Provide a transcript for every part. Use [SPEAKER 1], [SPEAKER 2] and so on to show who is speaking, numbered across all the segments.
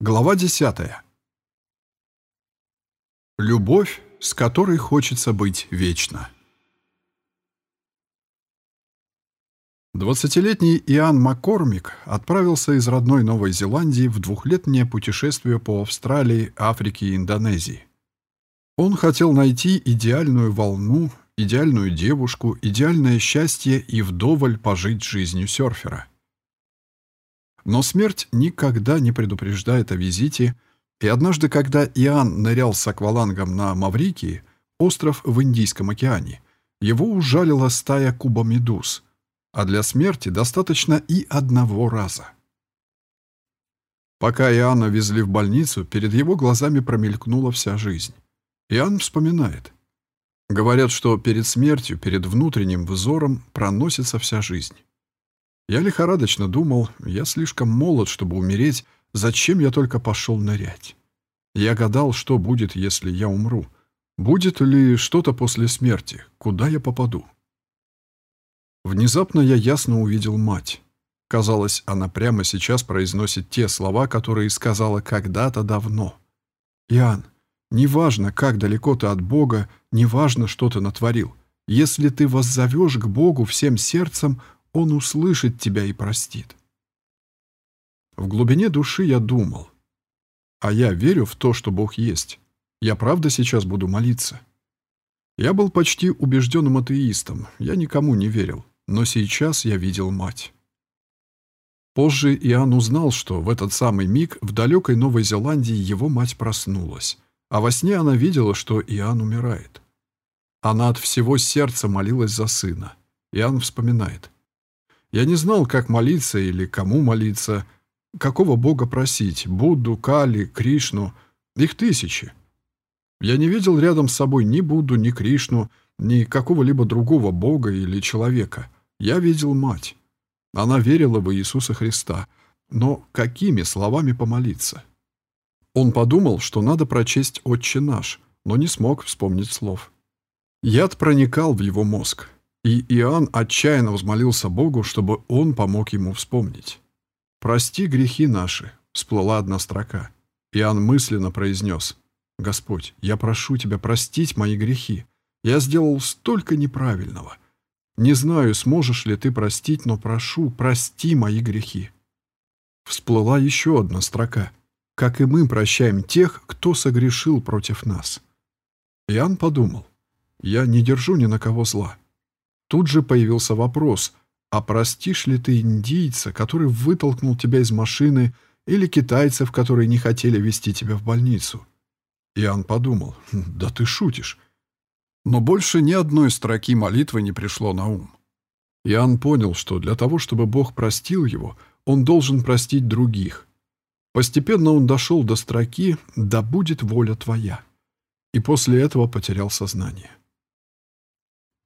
[SPEAKER 1] Глава 10. Любовь, с которой хочется быть вечно. Двадцатилетний Иоанн Маккормик отправился из родной Новой Зеландии в двухлетнее путешествие по Австралии, Африке и Индонезии. Он хотел найти идеальную волну, идеальную девушку, идеальное счастье и вдоволь пожить жизнью серфера. Но смерть никогда не предупреждает о визите, и однажды, когда Иоанн нырял с аквалангом на Маврикии, остров в Индийском океане, его ужалила стая кубомедуз, а для смерти достаточно и одного раза. Пока Иоанна везли в больницу, перед его глазами промелькнула вся жизнь. Иоанн вспоминает. Говорят, что перед смертью, перед внутренним взором проносится вся жизнь. Я лихорадочно думал, я слишком молод, чтобы умереть, зачем я только пошел нырять. Я гадал, что будет, если я умру. Будет ли что-то после смерти, куда я попаду. Внезапно я ясно увидел мать. Казалось, она прямо сейчас произносит те слова, которые сказала когда-то давно. «Иоанн, неважно, как далеко ты от Бога, неважно, что ты натворил. Если ты воззовешь к Богу всем сердцем, он услышит тебя и простит. В глубине души я думал, а я верю в то, что Бог есть. Я правда сейчас буду молиться. Я был почти убежденным атеистом, я никому не верил, но сейчас я видел мать. Позже Иоанн узнал, что в этот самый миг в далекой Новой Зеландии его мать проснулась, а во сне она видела, что Иоанн умирает. Она от всего сердца молилась за сына. Иоанн вспоминает. Я не знал, как молиться или кому молиться, какого бога просить, Будду, Кали, Кришну. Их тысячи. Я не видел рядом с собой ни Будду, ни Кришну, ни какого-либо другого бога или человека. Я видел мать. Она верила в Иисуса Христа. Но какими словами помолиться? Он подумал, что надо прочесть «Отче наш», но не смог вспомнить слов. Яд проникал в его мозг. И Иоанн отчаянно взмолился Богу, чтобы он помог ему вспомнить. «Прости грехи наши», — всплыла одна строка. Иоанн мысленно произнес, «Господь, я прошу Тебя простить мои грехи. Я сделал столько неправильного. Не знаю, сможешь ли Ты простить, но прошу, прости мои грехи». Всплыла еще одна строка, «Как и мы прощаем тех, кто согрешил против нас». Иоанн подумал, «Я не держу ни на кого зла. Тут же появился вопрос, а простишь ли ты индийца, который вытолкнул тебя из машины, или китайцев, которые не хотели вести тебя в больницу? Иоанн подумал, «Хм, да ты шутишь. Но больше ни одной строки молитвы не пришло на ум. Иоанн понял, что для того, чтобы Бог простил его, он должен простить других. Постепенно он дошел до строки «Да будет воля твоя» и после этого потерял сознание.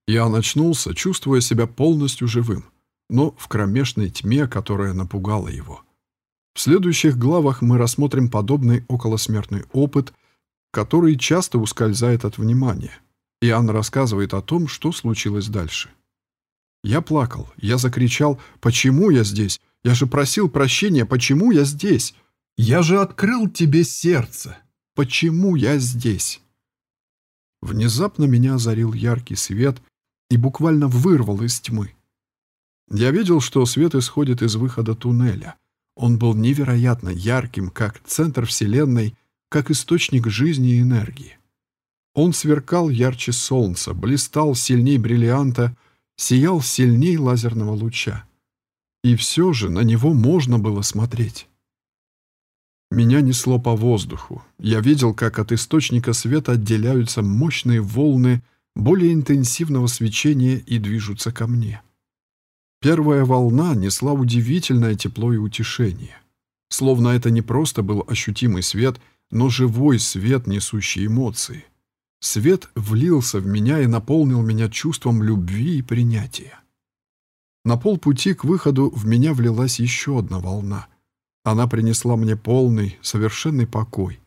[SPEAKER 1] Я очнулся, чувствуя себя полностью живым, но в кромешной тьме, которая напугала его. В следующих главах мы рассмотрим подобный околосмертный опыт, который часто ускользает от внимания. Иоанн рассказывает о том, что случилось дальше. Я плакал, я закричал «Почему я здесь? Я же просил прощения, почему я здесь? Я же открыл тебе сердце! Почему я здесь?» Внезапно меня озарил яркий свет, и буквально вырвал из тьмы. Я видел, что свет исходит из выхода туннеля. Он был невероятно ярким, как центр Вселенной, как источник жизни и энергии. Он сверкал ярче солнца, блистал сильней бриллианта, сиял сильней лазерного луча. И все же на него можно было смотреть. Меня несло по воздуху. Я видел, как от источника света отделяются мощные волны более интенсивного свечения и движутся ко мне. Первая волна несла удивительное тепло и утешение. Словно это не просто был ощутимый свет, но живой свет, несущий эмоции. Свет влился в меня и наполнил меня чувством любви и принятия. На полпути к выходу в меня влилась еще одна волна. Она принесла мне полный, совершенный покой.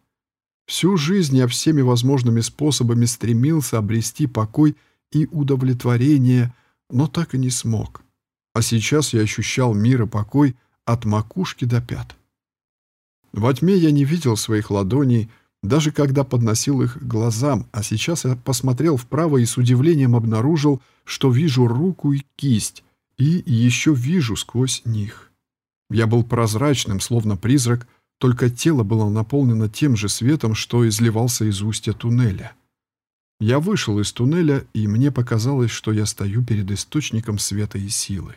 [SPEAKER 1] Всю жизнь я всеми возможными способами стремился обрести покой и удовлетворение, но так и не смог. А сейчас я ощущал мир и покой от макушки до пят. Во тьме я не видел своих ладоней, даже когда подносил их глазам, а сейчас я посмотрел вправо и с удивлением обнаружил, что вижу руку и кисть, и еще вижу сквозь них. Я был прозрачным, словно призрак, только тело было наполнено тем же светом, что изливался из устья туннеля. Я вышел из туннеля, и мне показалось, что я стою перед источником света и силы.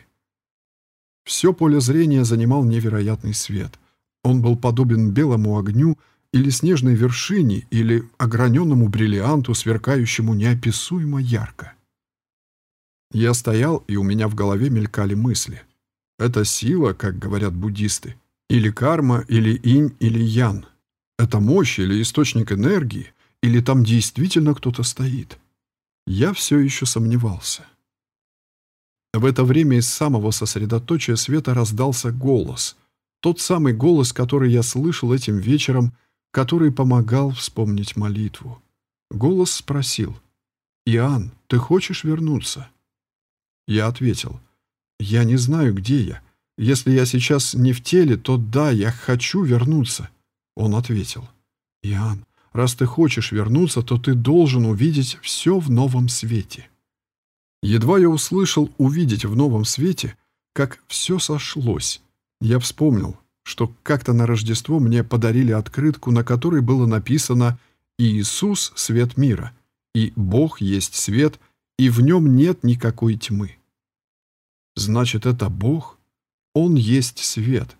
[SPEAKER 1] Все поле зрения занимал невероятный свет. Он был подобен белому огню или снежной вершине, или ограненному бриллианту, сверкающему неописуемо ярко. Я стоял, и у меня в голове мелькали мысли. Это сила, как говорят буддисты, или карма, или инь, или ян. Это мощь или источник энергии, или там действительно кто-то стоит. Я все еще сомневался. В это время из самого сосредоточия света раздался голос. Тот самый голос, который я слышал этим вечером, который помогал вспомнить молитву. Голос спросил, «Иоанн, ты хочешь вернуться?» Я ответил, «Я не знаю, где я. Если я сейчас не в теле, то да, я хочу вернуться». Он ответил, «Иоанн, раз ты хочешь вернуться, то ты должен увидеть все в новом свете». Едва я услышал «увидеть в новом свете», как все сошлось. Я вспомнил, что как-то на Рождество мне подарили открытку, на которой было написано «Иисус – свет мира», и «Бог есть свет», и в нем нет никакой тьмы. Значит, это Бог? Он есть свет.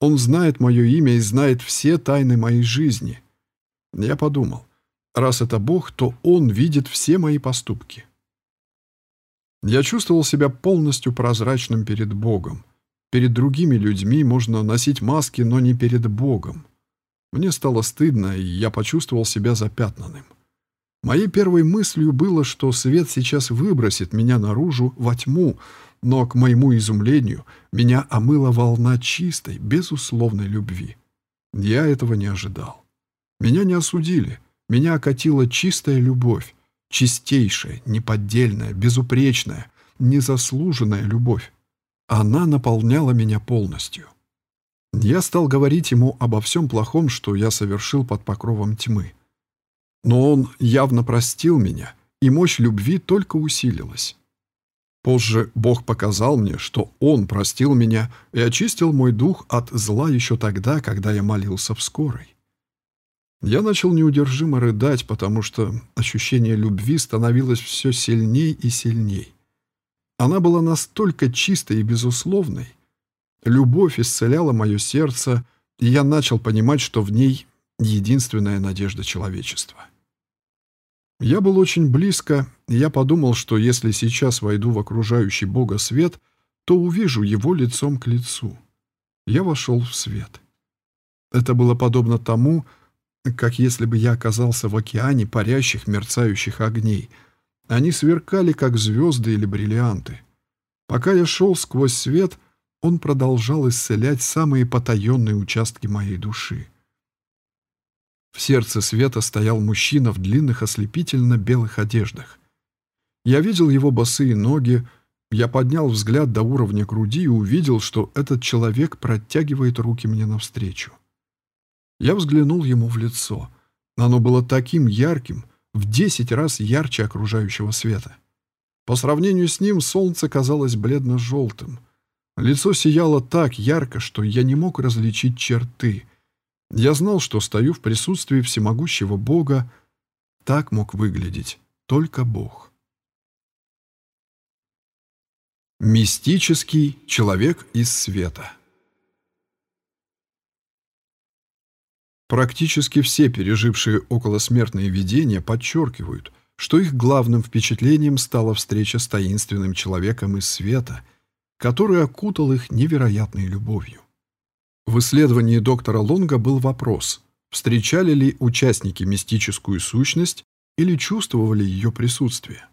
[SPEAKER 1] Он знает мое имя и знает все тайны моей жизни. Я подумал, раз это Бог, то Он видит все мои поступки. Я чувствовал себя полностью прозрачным перед Богом. Перед другими людьми можно носить маски, но не перед Богом. Мне стало стыдно, и я почувствовал себя запятнанным. Моей первой мыслью было, что свет сейчас выбросит меня наружу во тьму, но, к моему изумлению, меня омыла волна чистой, безусловной любви. Я этого не ожидал. Меня не осудили, меня окатила чистая любовь, чистейшая, неподдельная, безупречная, незаслуженная любовь. Она наполняла меня полностью. Я стал говорить ему обо всем плохом, что я совершил под покровом тьмы. Но он явно простил меня, и мощь любви только усилилась. Позже Бог показал мне, что Он простил меня и очистил мой дух от зла еще тогда, когда я молился в скорой. Я начал неудержимо рыдать, потому что ощущение любви становилось все сильней и сильней. Она была настолько чистой и безусловной. Любовь исцеляла мое сердце, и я начал понимать, что в ней единственная надежда человечества. Я был очень близко, и я подумал, что если сейчас войду в окружающий Бога свет, то увижу его лицом к лицу. Я вошел в свет. Это было подобно тому, как если бы я оказался в океане парящих мерцающих огней. Они сверкали, как звезды или бриллианты. Пока я шел сквозь свет, он продолжал исцелять самые потаенные участки моей души. В сердце света стоял мужчина в длинных ослепительно-белых одеждах. Я видел его босые ноги, я поднял взгляд до уровня груди и увидел, что этот человек протягивает руки мне навстречу. Я взглянул ему в лицо. Оно было таким ярким, в десять раз ярче окружающего света. По сравнению с ним солнце казалось бледно-желтым. Лицо сияло так ярко, что я не мог различить черты — я знал, что стою в присутствии всемогущего Бога. Так мог выглядеть только Бог. Мистический человек из света Практически все пережившие околосмертные видения подчеркивают, что их главным впечатлением стала встреча с таинственным человеком из света, который окутал их невероятной любовью. В исследовании доктора Лонга был вопрос, встречали ли участники мистическую сущность или чувствовали ее присутствие.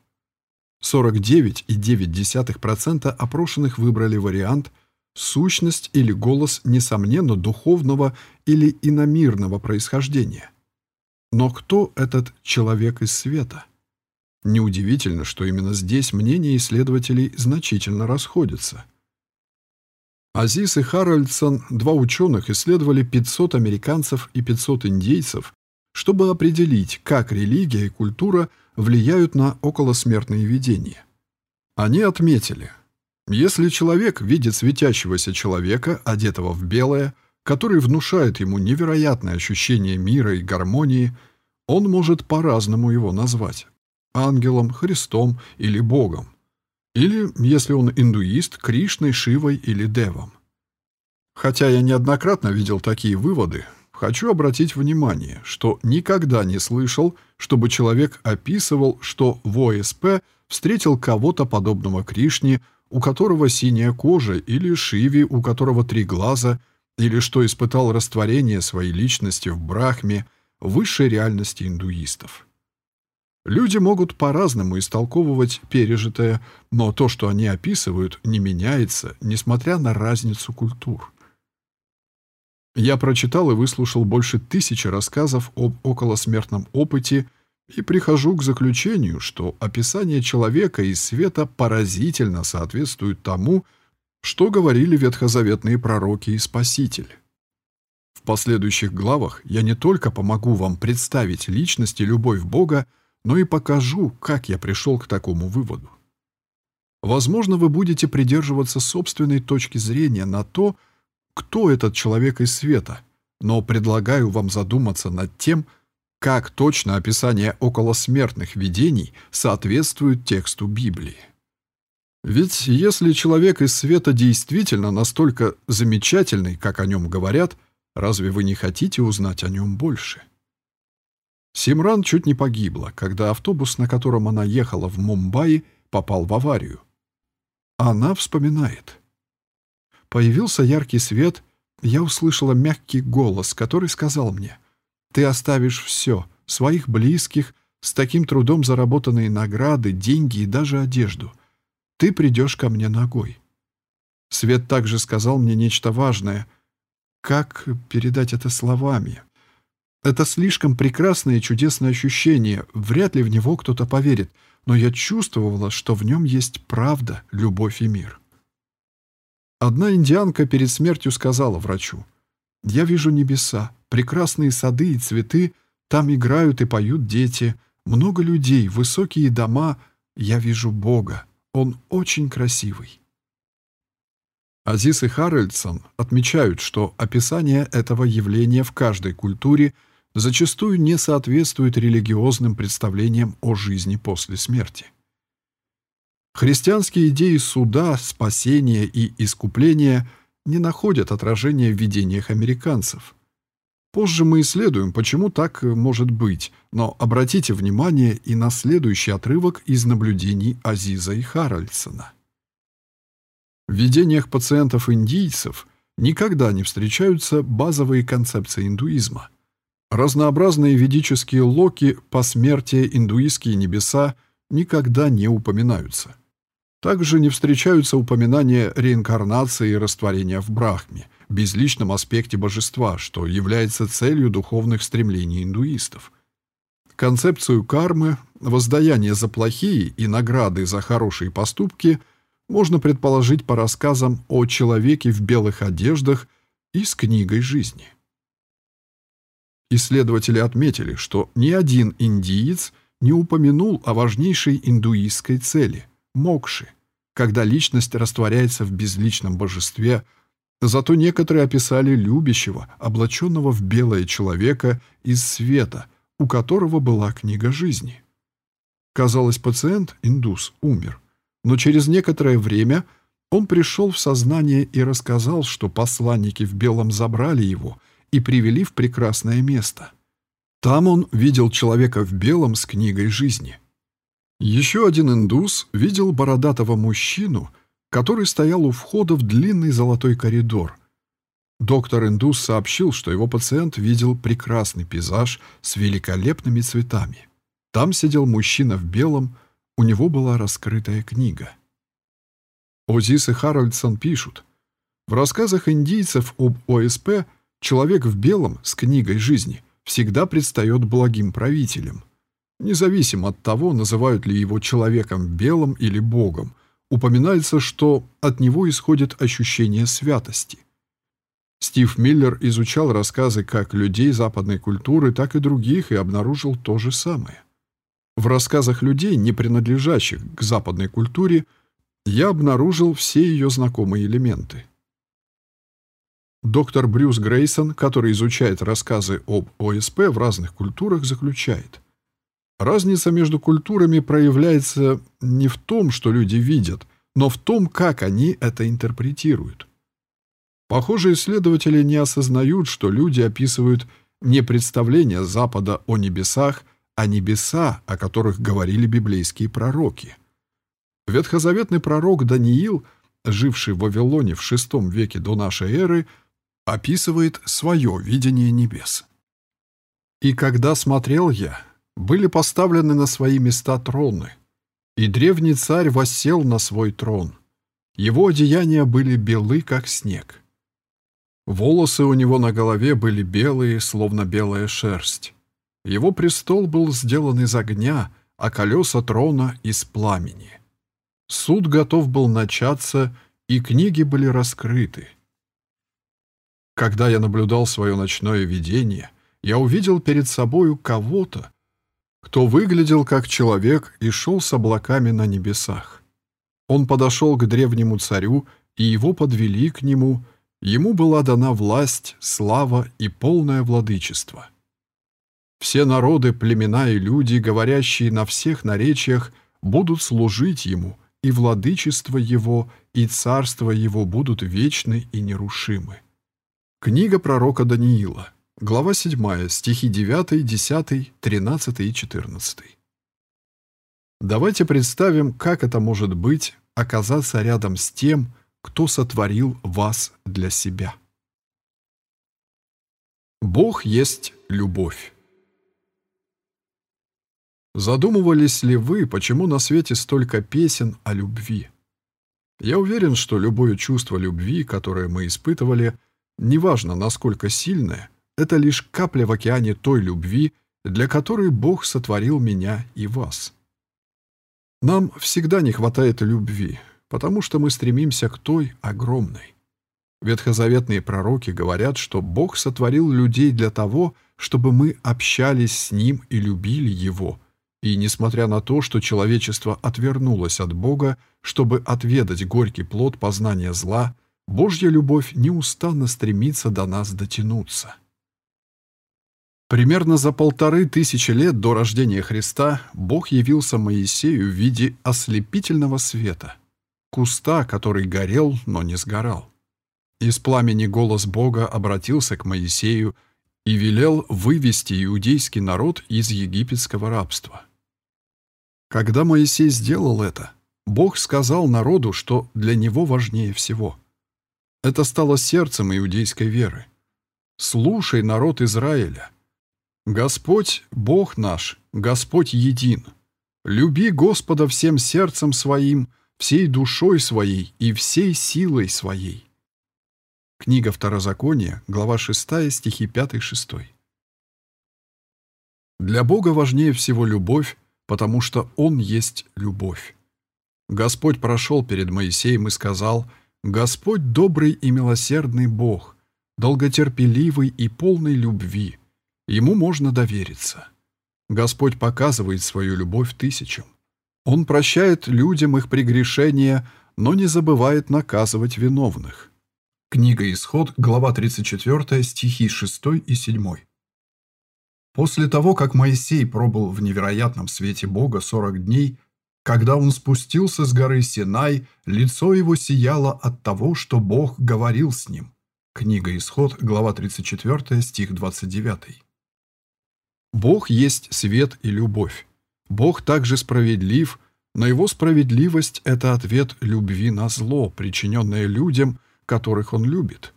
[SPEAKER 1] 49,9% опрошенных выбрали вариант «сущность или голос, несомненно, духовного или иномирного происхождения». Но кто этот человек из света? Неудивительно, что именно здесь мнения исследователей значительно расходятся – Азис и Харальдсон, два ученых, исследовали 500 американцев и 500 индейцев, чтобы определить, как религия и культура влияют на околосмертные видения. Они отметили, если человек видит светящегося человека, одетого в белое, который внушает ему невероятное ощущение мира и гармонии, он может по-разному его назвать – ангелом, Христом или Богом. Или, если он индуист, Кришной, Шивой или Девом. Хотя я неоднократно видел такие выводы, хочу обратить внимание, что никогда не слышал, чтобы человек описывал, что в ОСП встретил кого-то подобного Кришне, у которого синяя кожа, или Шиве, у которого три глаза, или что испытал растворение своей личности в Брахме, высшей реальности индуистов. Люди могут по-разному истолковывать пережитое, но то, что они описывают, не меняется, несмотря на разницу культур. Я прочитал и выслушал больше тысячи рассказов об околосмертном опыте и прихожу к заключению, что описание человека из света поразительно соответствует тому, что говорили ветхозаветные пророки и Спаситель. В последующих главах я не только помогу вам представить личность и любовь Бога, но и покажу, как я пришел к такому выводу. Возможно, вы будете придерживаться собственной точки зрения на то, кто этот человек из света, но предлагаю вам задуматься над тем, как точно описание околосмертных видений соответствует тексту Библии. Ведь если человек из света действительно настолько замечательный, как о нем говорят, разве вы не хотите узнать о нем больше? Симран чуть не погибла, когда автобус, на котором она ехала в Мумбаи, попал в аварию. Она вспоминает. Появился яркий свет, я услышала мягкий голос, который сказал мне, «Ты оставишь все, своих близких, с таким трудом заработанные награды, деньги и даже одежду. Ты придешь ко мне ногой». Свет также сказал мне нечто важное. Как передать это словами? Это слишком прекрасное и чудесное ощущение, вряд ли в него кто-то поверит, но я чувствовала, что в нем есть правда, любовь и мир. Одна индианка перед смертью сказала врачу, «Я вижу небеса, прекрасные сады и цветы, там играют и поют дети, много людей, высокие дома, я вижу Бога, Он очень красивый». Азис и Харальдсон отмечают, что описание этого явления в каждой культуре – зачастую не соответствует религиозным представлениям о жизни после смерти. Христианские идеи суда, спасения и искупления не находят отражения в видениях американцев. Позже мы исследуем, почему так может быть, но обратите внимание и на следующий отрывок из наблюдений Азиза и Харальдсона. В видениях пациентов-индийцев никогда не встречаются базовые концепции индуизма – Разнообразные ведические локи, посмертия, индуистские небеса никогда не упоминаются. Также не встречаются упоминания реинкарнации и растворения в Брахме, безличном аспекте божества, что является целью духовных стремлений индуистов. Концепцию кармы, воздаяние за плохие и награды за хорошие поступки можно предположить по рассказам о человеке в белых одеждах и с книгой жизни. Исследователи отметили, что ни один индиец не упомянул о важнейшей индуистской цели – мокши, когда личность растворяется в безличном божестве, зато некоторые описали любящего, облаченного в белое человека из света, у которого была книга жизни. Казалось, пациент, индус, умер, но через некоторое время он пришел в сознание и рассказал, что посланники в белом забрали его – и привели в прекрасное место. Там он видел человека в белом с книгой жизни. Еще один индус видел бородатого мужчину, который стоял у входа в длинный золотой коридор. Доктор-индус сообщил, что его пациент видел прекрасный пейзаж с великолепными цветами. Там сидел мужчина в белом, у него была раскрытая книга. Озис и Харальдсон пишут, в рассказах индийцев об ОСП Человек в белом с книгой жизни всегда предстает благим правителем. Независимо от того, называют ли его человеком белым или богом, упоминается, что от него исходит ощущение святости. Стив Миллер изучал рассказы как людей западной культуры, так и других и обнаружил то же самое. В рассказах людей, не принадлежащих к западной культуре, я обнаружил все ее знакомые элементы. Доктор Брюс Грейсон, который изучает рассказы об ОСП в разных культурах, заключает. Разница между культурами проявляется не в том, что люди видят, но в том, как они это интерпретируют. Похоже, исследователи не осознают, что люди описывают не представление Запада о небесах, а небеса, о которых говорили библейские пророки. Ветхозаветный пророк Даниил, живший в Вавилоне в VI веке до нашей эры, описывает свое видение небес. «И когда смотрел я, были поставлены на свои места троны, и древний царь воссел на свой трон. Его одеяния были белы, как снег, Волосы у него на голове были белые, словно белая шерсть. Его престол был сделан из огня, а колеса трона — из пламени. Суд готов был начаться, и книги были раскрыты. Когда я наблюдал свое ночное видение, я увидел перед собою кого-то, кто выглядел как человек и шел с облаками на небесах. Он подошел к древнему царю, и его подвели к нему — Ему была дана власть, слава и полное владычество. Все народы, племена и люди, говорящие на всех наречиях, будут служить ему, и владычество его, и царство его будут вечны и нерушимы. Книга пророка Даниила, глава 7, стихи 9, 10, 13 и 14. Давайте представим, как это может быть оказаться рядом с тем, кто сотворил вас для себя. Бог есть любовь. Задумывались ли вы, почему на свете столько песен о любви? Я уверен, что любое чувство любви, которое мы испытывали, неважно насколько сильное, это лишь капля в океане той любви, для которой Бог сотворил меня и вас. Нам всегда не хватает любви, потому что мы стремимся к той огромной. Ветхозаветные пророки говорят, что Бог сотворил людей для того, чтобы мы общались с Ним и любили Его. И несмотря на то, что человечество отвернулось от Бога, чтобы отведать горький плод познания зла, Божья любовь неустанно стремится до нас дотянуться. Примерно за полторы тысячи лет до рождения Христа Бог явился Моисею в виде ослепительного света – куста, который горел, но не сгорал. Из пламени голос Бога обратился к Моисею и велел вывести иудейский народ из египетского рабства. Когда Моисей сделал это, Бог сказал народу, что для него важнее всего. Это стало сердцем иудейской веры. «Слушай, народ Израиля! Господь, Бог наш, Господь един! Люби Господа всем сердцем своим, всей душой своей и всей силой своей. Книга Второзакония, глава 6, стихи 5-6. Для Бога важнее всего любовь, потому что Он есть любовь. Господь прошел перед Моисеем и сказал, «Господь добрый и милосердный Бог, долготерпеливый и полный любви. Ему можно довериться». Господь показывает свою любовь тысячам. Он прощает людям их прегрешения, но не забывает наказывать виновных. Книга Исход, глава 34, стихи 6 и 7. После того, как Моисей пробыл в невероятном свете Бога 40 дней, когда он спустился с горы Синай, лицо его сияло от того, что Бог говорил с ним. Книга Исход, глава 34, стих 29. Бог есть свет и любовь. Бог также справедлив, но его справедливость — это ответ любви на зло, причиненное людям, которых он любит.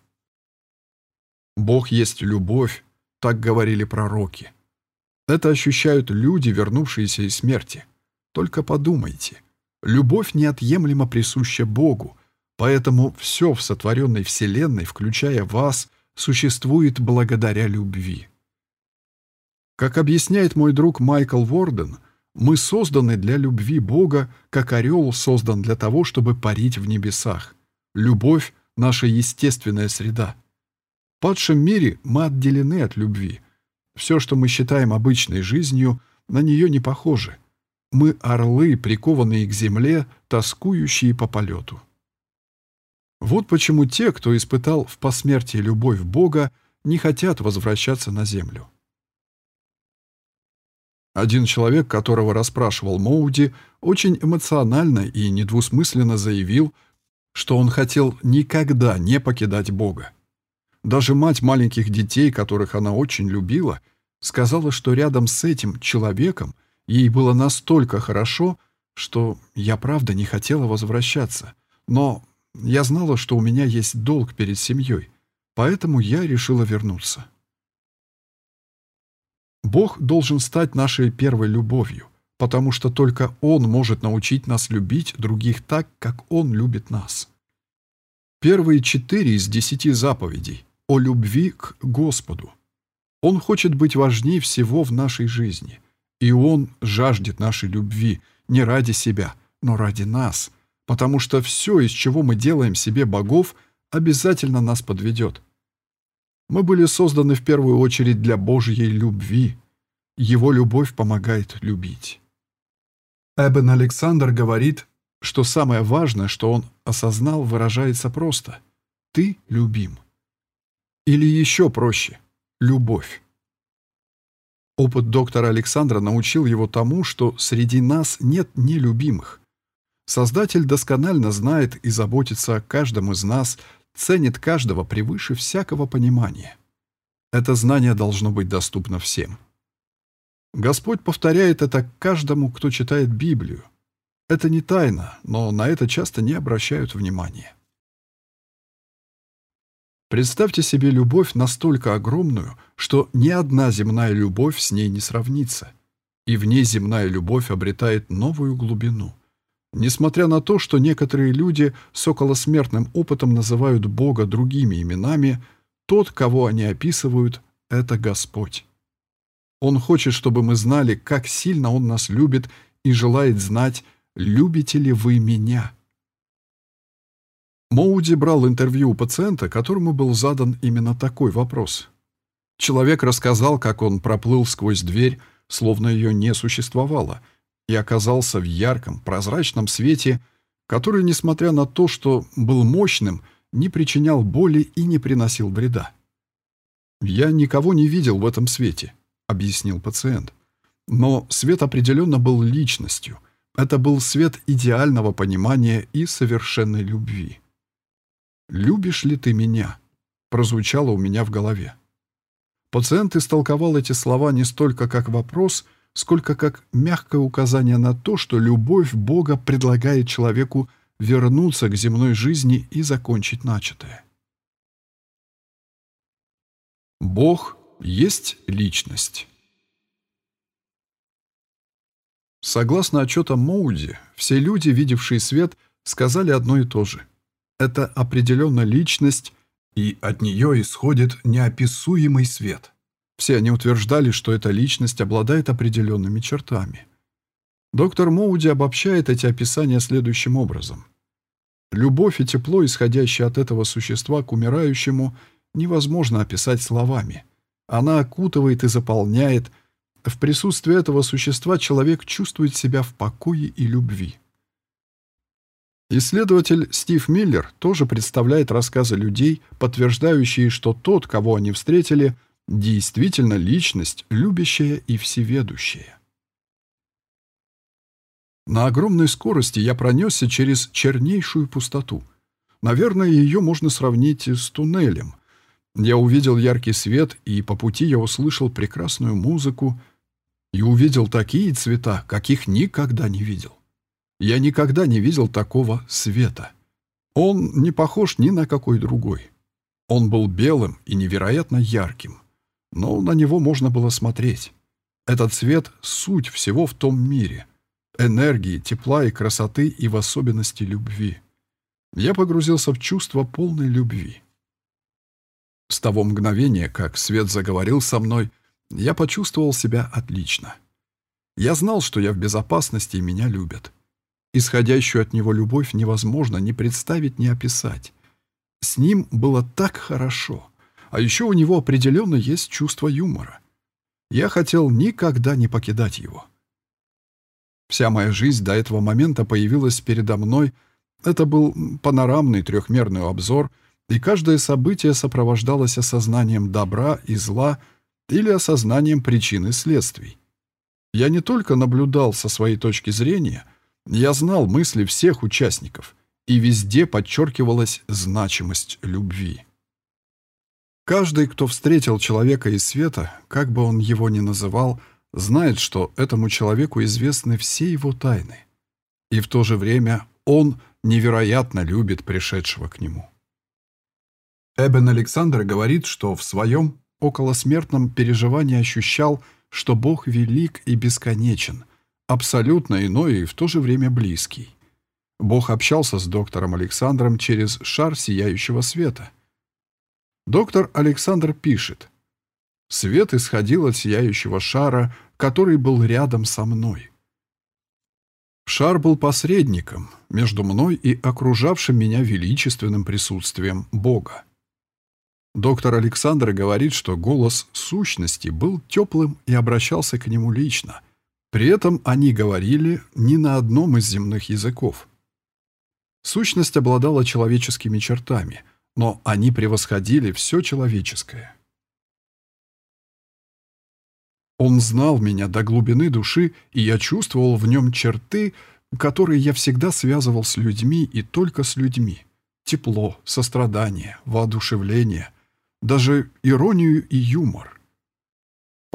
[SPEAKER 1] Бог есть любовь, так говорили пророки. Это ощущают люди, вернувшиеся из смерти. Только подумайте. Любовь неотъемлемо присуща Богу, поэтому все в сотворенной Вселенной, включая вас, существует благодаря любви. Как объясняет мой друг Майкл Ворден, Мы созданы для любви Бога, как орел создан для того, чтобы парить в небесах. Любовь — наша естественная среда. В падшем мире мы отделены от любви. Все, что мы считаем обычной жизнью, на нее не похоже. Мы орлы, прикованные к земле, тоскующие по полету. Вот почему те, кто испытал в посмертии любовь Бога, не хотят возвращаться на землю. Один человек, которого расспрашивал Моуди, очень эмоционально и недвусмысленно заявил, что он хотел никогда не покидать Бога. Даже мать маленьких детей, которых она очень любила, сказала, что рядом с этим человеком ей было настолько хорошо, что я правда не хотела возвращаться. Но я знала, что у меня есть долг перед семьей, поэтому я решила вернуться. Бог должен стать нашей первой любовью, потому что только Он может научить нас любить других так, как Он любит нас. Первые четыре из десяти заповедей о любви к Господу. Он хочет быть важнее всего в нашей жизни, и Он жаждет нашей любви не ради себя, но ради нас, потому что все, из чего мы делаем себе богов, обязательно нас подведет. Мы были созданы в первую очередь для Божьей любви. Его любовь помогает любить. Эбен Александр говорит, что самое важное, что он осознал, выражается просто «ты любим». Или еще проще «любовь». Опыт доктора Александра научил его тому, что среди нас нет нелюбимых. Создатель досконально знает и заботится о каждом из нас – ценит каждого превыше всякого понимания. Это знание должно быть доступно всем. Господь повторяет это каждому, кто читает Библию. Это не тайна, но на это часто не обращают внимания. Представьте себе любовь настолько огромную, что ни одна земная любовь с ней не сравнится, и в ней земная любовь обретает новую глубину. Несмотря на то, что некоторые люди с околосмертным опытом называют Бога другими именами, тот, кого они описывают, — это Господь. Он хочет, чтобы мы знали, как сильно Он нас любит и желает знать, любите ли вы меня. Моуди брал интервью у пациента, которому был задан именно такой вопрос. Человек рассказал, как он проплыл сквозь дверь, словно ее не существовало — и оказался в ярком, прозрачном свете, который, несмотря на то, что был мощным, не причинял боли и не приносил вреда. «Я никого не видел в этом свете», — объяснил пациент. «Но свет определенно был личностью. Это был свет идеального понимания и совершенной любви». «Любишь ли ты меня?» — прозвучало у меня в голове. Пациент истолковал эти слова не столько как вопрос — сколько как мягкое указание на то, что любовь Бога предлагает человеку вернуться к земной жизни и закончить начатое. Бог есть личность. Согласно отчетам Моуди, все люди, видевшие свет, сказали одно и то же. Это определенно личность, и от нее исходит неописуемый свет. Все они утверждали, что эта личность обладает определенными чертами. Доктор Моуди обобщает эти описания следующим образом. Любовь и тепло, исходящие от этого существа к умирающему, невозможно описать словами. Она окутывает и заполняет. В присутствии этого существа человек чувствует себя в покое и любви. Исследователь Стив Миллер тоже представляет рассказы людей, подтверждающие, что тот, кого они встретили – действительно личность, любящая и всеведущая. На огромной скорости я пронесся через чернейшую пустоту. Наверное, ее можно сравнить с туннелем. Я увидел яркий свет, и по пути я услышал прекрасную музыку и увидел такие цвета, каких никогда не видел. Я никогда не видел такого света. Он не похож ни на какой другой. Он был белым и невероятно ярким но на него можно было смотреть. Этот цвет — суть всего в том мире. Энергии, тепла и красоты, и в особенности любви. Я погрузился в чувство полной любви. С того мгновения, как свет заговорил со мной, я почувствовал себя отлично. Я знал, что я в безопасности и меня любят. Исходящую от него любовь невозможно ни представить, ни описать. С ним было так хорошо. А еще у него определенно есть чувство юмора. Я хотел никогда не покидать его. Вся моя жизнь до этого момента появилась передо мной. Это был панорамный трехмерный обзор, и каждое событие сопровождалось осознанием добра и зла или осознанием причин и следствий. Я не только наблюдал со своей точки зрения, я знал мысли всех участников, и везде подчеркивалась значимость любви. Каждый, кто встретил человека из света, как бы он его ни называл, знает, что этому человеку известны все его тайны. И в то же время он невероятно любит пришедшего к нему. Эбен Александр говорит, что в своем околосмертном переживании ощущал, что Бог велик и бесконечен, абсолютно иной и в то же время близкий. Бог общался с доктором Александром через шар сияющего света. Доктор Александр пишет, «Свет исходил от сияющего шара, который был рядом со мной. Шар был посредником между мной и окружавшим меня величественным присутствием Бога. Доктор Александр говорит, что голос сущности был теплым и обращался к нему лично. При этом они говорили не на одном из земных языков. Сущность обладала человеческими чертами, но они превосходили все человеческое. Он знал меня до глубины души, и я чувствовал в нем черты, которые я всегда связывал с людьми и только с людьми. Тепло, сострадание, воодушевление, даже иронию и юмор.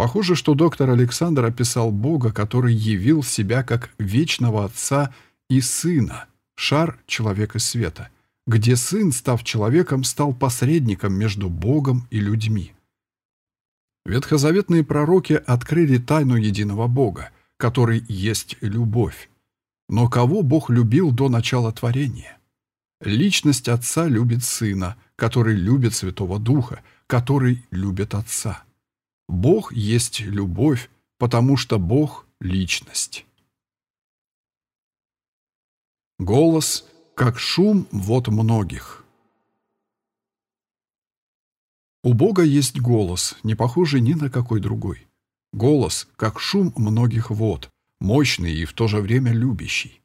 [SPEAKER 1] Похоже, что доктор Александр описал Бога, который явил себя как вечного Отца и Сына, шар человека света, где Сын, став человеком, стал посредником между Богом и людьми. Ветхозаветные пророки открыли тайну единого Бога, который есть любовь. Но кого Бог любил до начала творения? Личность Отца любит Сына, который любит Святого Духа, который любит Отца. Бог есть любовь, потому что Бог — личность. Голос, как шум вот многих. У Бога есть голос, не похожий ни на какой другой. Голос, как шум многих вод, мощный и в то же время любящий.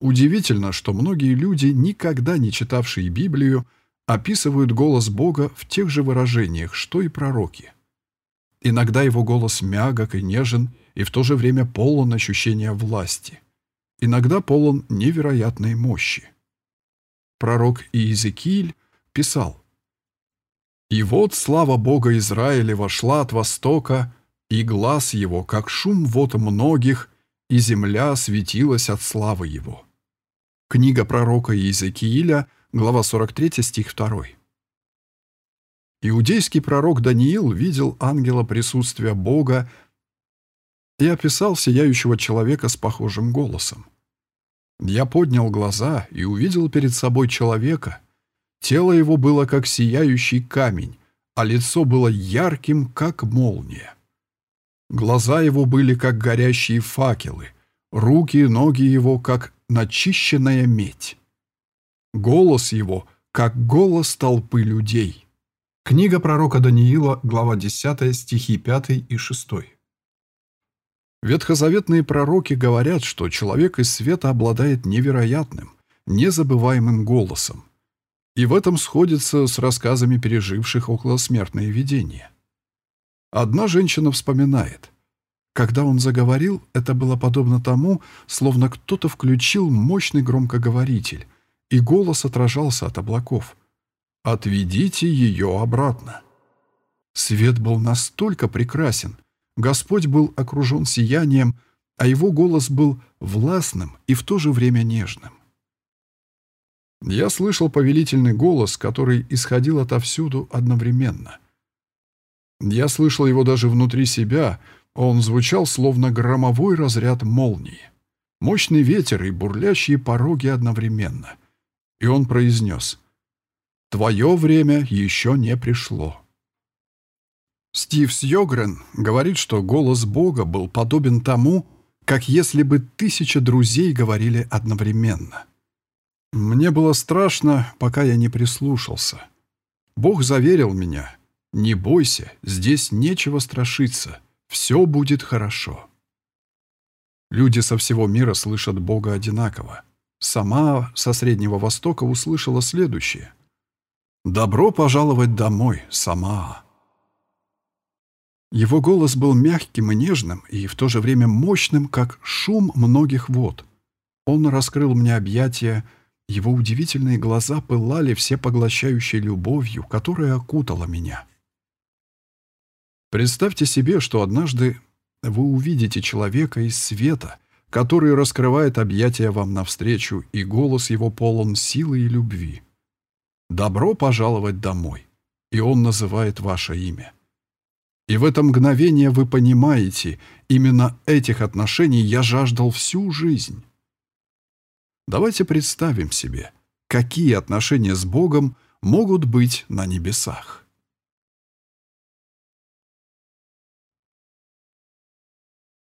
[SPEAKER 1] Удивительно, что многие люди, никогда не читавшие Библию, описывают голос Бога в тех же выражениях, что и пророки. Иногда его голос мягок и нежен, и в то же время полон ощущения власти. Иногда полон невероятной мощи. Пророк Иезекииль писал и вот слава Бога Израиля вошла от востока, и глаз его, как шум вод многих, и земля светилась от славы его». Книга пророка Иезекииля, глава 43, стих 2. Иудейский пророк Даниил видел ангела присутствия Бога и описал сияющего человека с похожим голосом. «Я поднял глаза и увидел перед собой человека, Тело его было как сияющий камень, а лицо было ярким, как молния. Глаза его были как горящие факелы, руки и ноги его как начищенная медь. Голос его как голос толпы людей. Книга пророка Даниила, глава 10, стихи 5 и 6. Ветхозаветные пророки говорят, что человек из света обладает невероятным, незабываемым голосом, и в этом сходится с рассказами переживших околосмертные видения. Одна женщина вспоминает. Когда он заговорил, это было подобно тому, словно кто-то включил мощный громкоговоритель, и голос отражался от облаков. «Отведите ее обратно». Свет был настолько прекрасен, Господь был окружен сиянием, а его голос был властным и в то же время нежным. Я слышал повелительный голос, который исходил отовсюду одновременно. Я слышал его даже внутри себя, он звучал словно громовой разряд молнии. Мощный ветер и бурлящие пороги одновременно. И он произнес «Твое время еще не пришло». Стив Сьогрен говорит, что голос Бога был подобен тому, как если бы тысяча друзей говорили одновременно. Мне было страшно, пока я не прислушался. Бог заверил меня, «Не бойся, здесь нечего страшиться, все будет хорошо». Люди со всего мира слышат Бога одинаково. Сама со Среднего Востока услышала следующее. «Добро пожаловать домой, сама». Его голос был мягким и нежным, и в то же время мощным, как шум многих вод. Он раскрыл мне объятия, его удивительные глаза пылали всепоглощающей любовью, которая окутала меня. Представьте себе, что однажды вы увидите человека из света, который раскрывает объятия вам навстречу, и голос его полон силы и любви. «Добро пожаловать домой!» И он называет ваше имя. И в это мгновение вы понимаете, именно этих отношений я жаждал всю жизнь. Давайте представим себе, какие отношения с Богом могут быть на небесах.